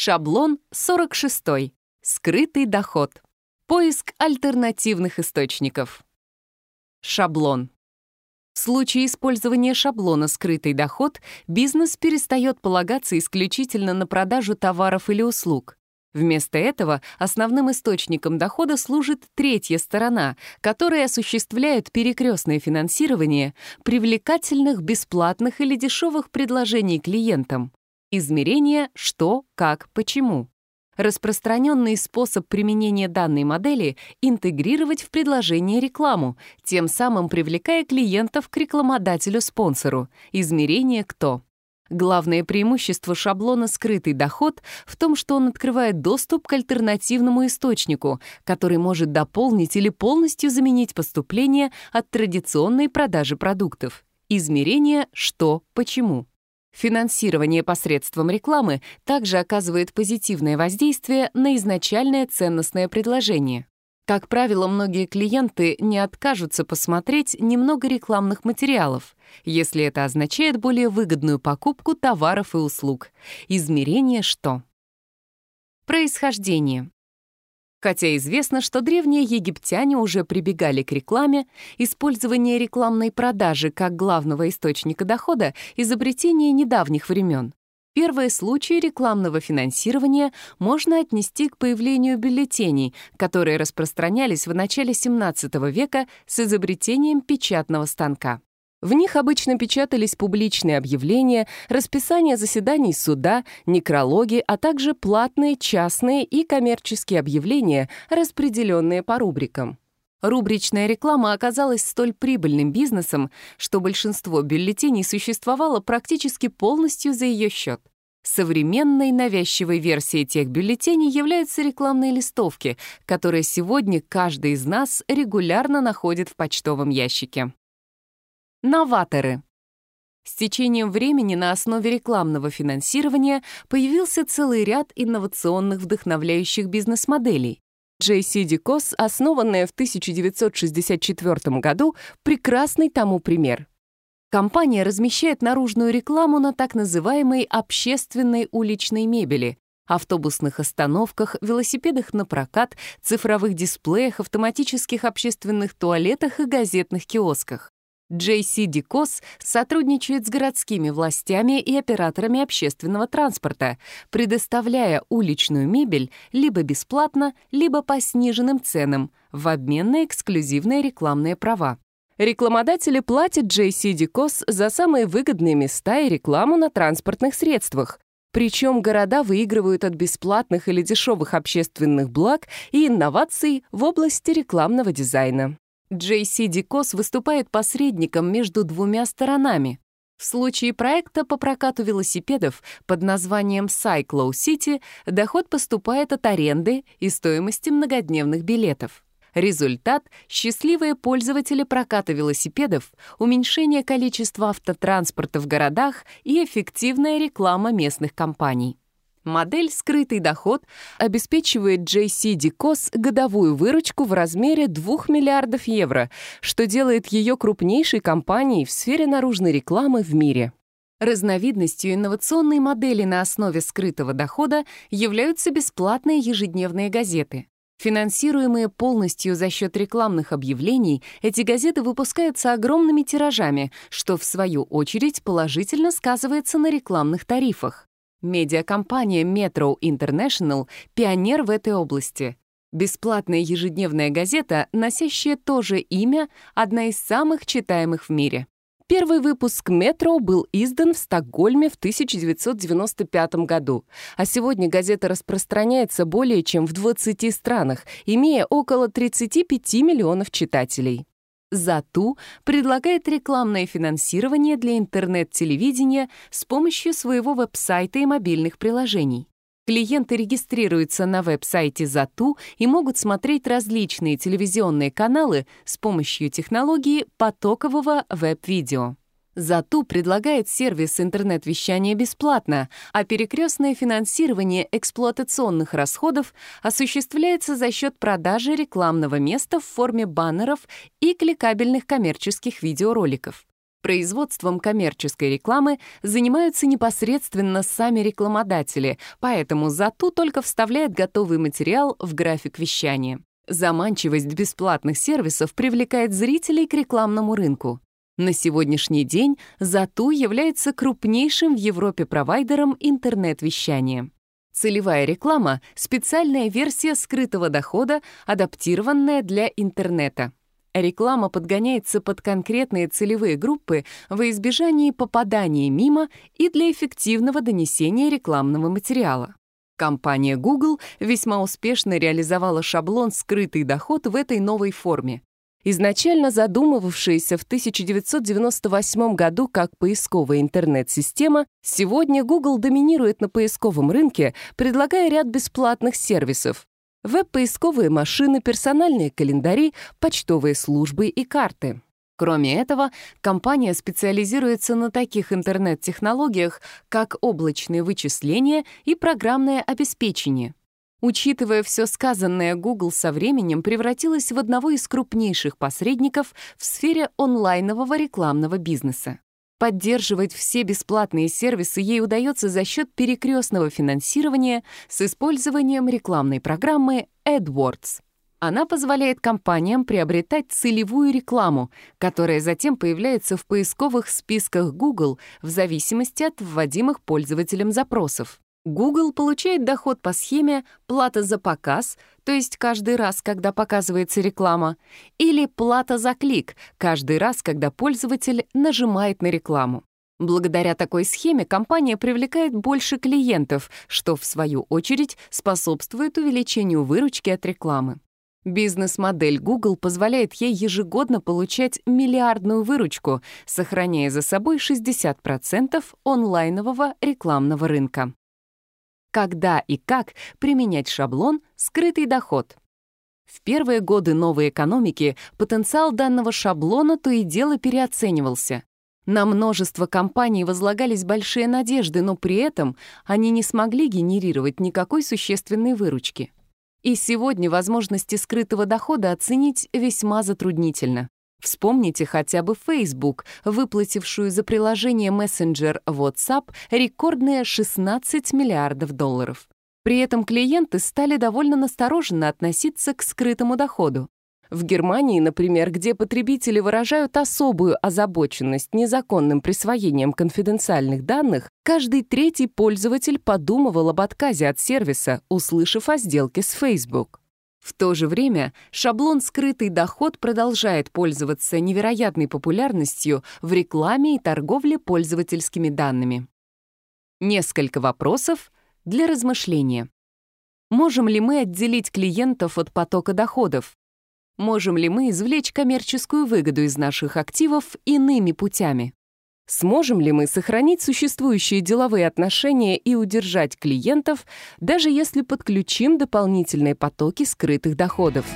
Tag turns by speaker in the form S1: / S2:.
S1: Шаблон 46. Скрытый доход. Поиск альтернативных источников. Шаблон. В случае использования шаблона «скрытый доход» бизнес перестает полагаться исключительно на продажу товаров или услуг. Вместо этого основным источником дохода служит третья сторона, которая осуществляет перекрестное финансирование привлекательных, бесплатных или дешевых предложений клиентам. Измерение «что», «как», «почему». Распространенный способ применения данной модели — интегрировать в предложение рекламу, тем самым привлекая клиентов к рекламодателю-спонсору. Измерение «кто». Главное преимущество шаблона «Скрытый доход» в том, что он открывает доступ к альтернативному источнику, который может дополнить или полностью заменить поступление от традиционной продажи продуктов. Измерение «что», «почему». Финансирование посредством рекламы также оказывает позитивное воздействие на изначальное ценностное предложение. Как правило, многие клиенты не откажутся посмотреть немного рекламных материалов, если это означает более выгодную покупку товаров и услуг. Измерение что? Происхождение. Хотя известно, что древние египтяне уже прибегали к рекламе, использование рекламной продажи как главного источника дохода — изобретение недавних времен. Первые случаи рекламного финансирования можно отнести к появлению бюллетеней, которые распространялись в начале XVII века с изобретением печатного станка. В них обычно печатались публичные объявления, расписание заседаний суда, некрологи, а также платные, частные и коммерческие объявления, распределенные по рубрикам. Рубричная реклама оказалась столь прибыльным бизнесом, что большинство бюллетеней существовало практически полностью за ее счет. Современной навязчивой версией тех бюллетеней являются рекламные листовки, которые сегодня каждый из нас регулярно находит в почтовом ящике. Новаторы. С течением времени на основе рекламного финансирования появился целый ряд инновационных вдохновляющих бизнес-моделей. JC DeCos, основанная в 1964 году, прекрасный тому пример. Компания размещает наружную рекламу на так называемой общественной уличной мебели, автобусных остановках, велосипедах на прокат, цифровых дисплеях, автоматических общественных туалетах и газетных киосках. Джей Сиди сотрудничает с городскими властями и операторами общественного транспорта, предоставляя уличную мебель либо бесплатно, либо по сниженным ценам в обмен на эксклюзивные рекламные права. Рекламодатели платят J.C. Сиди за самые выгодные места и рекламу на транспортных средствах. Причем города выигрывают от бесплатных или дешевых общественных благ и инноваций в области рекламного дизайна. Джейси Дикос выступает посредником между двумя сторонами. В случае проекта по прокату велосипедов под названием Cyclow City доход поступает от аренды и стоимости многодневных билетов. Результат — счастливые пользователи проката велосипедов, уменьшение количества автотранспорта в городах и эффективная реклама местных компаний. Модель «Скрытый доход» обеспечивает JC Dicos годовую выручку в размере 2 миллиардов евро, что делает ее крупнейшей компанией в сфере наружной рекламы в мире. Разновидностью инновационной модели на основе скрытого дохода являются бесплатные ежедневные газеты. Финансируемые полностью за счет рекламных объявлений, эти газеты выпускаются огромными тиражами, что, в свою очередь, положительно сказывается на рекламных тарифах. Медиакомпания Metro International — пионер в этой области. Бесплатная ежедневная газета, носящая то же имя, одна из самых читаемых в мире. Первый выпуск «Метро» был издан в Стокгольме в 1995 году, а сегодня газета распространяется более чем в 20 странах, имея около 35 миллионов читателей. Зату предлагает рекламное финансирование для интернет-телевидения с помощью своего веб-сайта и мобильных приложений. Клиенты регистрируются на веб-сайте Зату и могут смотреть различные телевизионные каналы с помощью технологии потокового веб-видео. Зато предлагает сервис интернет-вещания бесплатно, а перекрестное финансирование эксплуатационных расходов осуществляется за счет продажи рекламного места в форме баннеров и кликабельных коммерческих видеороликов. Производством коммерческой рекламы занимаются непосредственно сами рекламодатели, поэтому ЗАТУ только вставляет готовый материал в график вещания. Заманчивость бесплатных сервисов привлекает зрителей к рекламному рынку. На сегодняшний день Зату является крупнейшим в Европе провайдером интернет-вещания. Целевая реклама — специальная версия скрытого дохода, адаптированная для интернета. Реклама подгоняется под конкретные целевые группы во избежании попадания мимо и для эффективного донесения рекламного материала. Компания Google весьма успешно реализовала шаблон «Скрытый доход» в этой новой форме изначально задумывавшаяся в 1998 году как поисковая интернет-система, сегодня Google доминирует на поисковом рынке, предлагая ряд бесплатных сервисов. Веб-поисковые машины, персональные календари, почтовые службы и карты. Кроме этого, компания специализируется на таких интернет-технологиях, как облачные вычисления и программное обеспечение, Учитывая все сказанное, Google со временем превратилась в одного из крупнейших посредников в сфере онлайнового рекламного бизнеса. Поддерживать все бесплатные сервисы ей удается за счет перекрестного финансирования с использованием рекламной программы AdWords. Она позволяет компаниям приобретать целевую рекламу, которая затем появляется в поисковых списках Google в зависимости от вводимых пользователем запросов. Google получает доход по схеме «плата за показ», то есть каждый раз, когда показывается реклама, или «плата за клик», каждый раз, когда пользователь нажимает на рекламу. Благодаря такой схеме компания привлекает больше клиентов, что, в свою очередь, способствует увеличению выручки от рекламы. Бизнес-модель Google позволяет ей ежегодно получать миллиардную выручку, сохраняя за собой 60% онлайнового рекламного рынка. Когда и как применять шаблон «скрытый доход». В первые годы новой экономики потенциал данного шаблона то и дело переоценивался. На множество компаний возлагались большие надежды, но при этом они не смогли генерировать никакой существенной выручки. И сегодня возможности скрытого дохода оценить весьма затруднительно. Вспомните хотя бы Facebook, выплатившую за приложение мессенджер WhatsApp рекордные 16 миллиардов долларов. При этом клиенты стали довольно настороженно относиться к скрытому доходу. В Германии, например, где потребители выражают особую озабоченность незаконным присвоением конфиденциальных данных, каждый третий пользователь подумывал об отказе от сервиса, услышав о сделке с Facebook. В то же время шаблон «скрытый доход» продолжает пользоваться невероятной популярностью в рекламе и торговле пользовательскими данными. Несколько вопросов для размышления. Можем ли мы отделить клиентов от потока доходов? Можем ли мы извлечь коммерческую выгоду из наших активов иными путями? Сможем ли мы сохранить существующие деловые отношения и удержать клиентов, даже если подключим дополнительные потоки скрытых доходов?